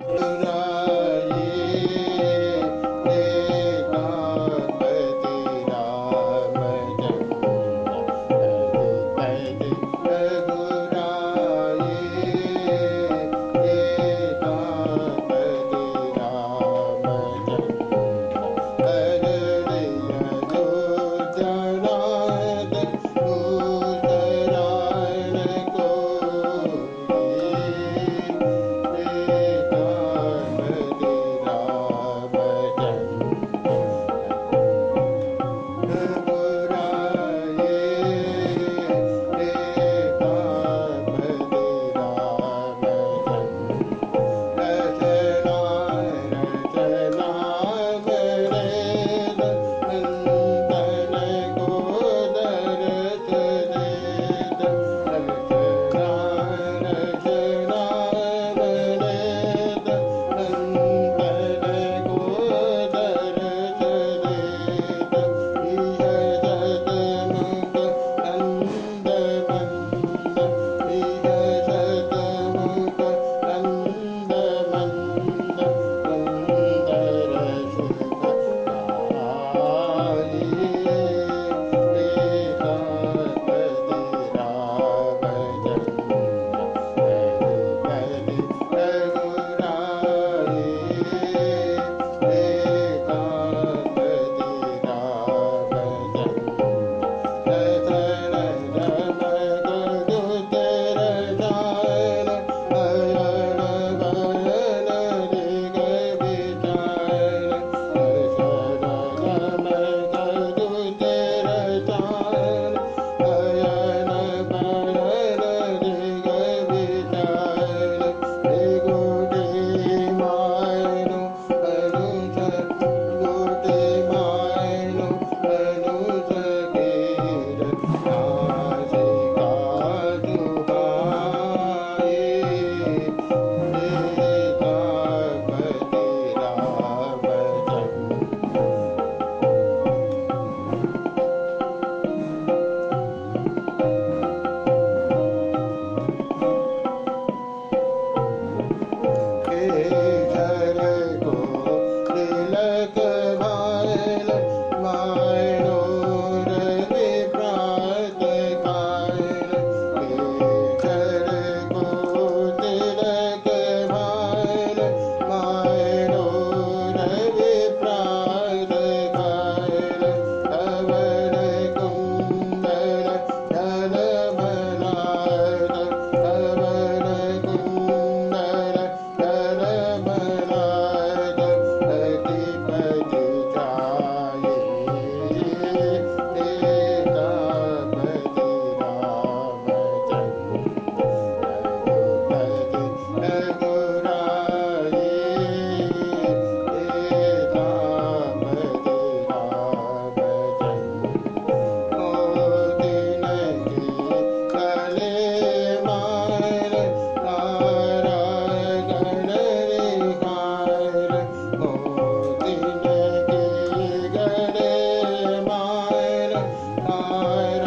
Ra I.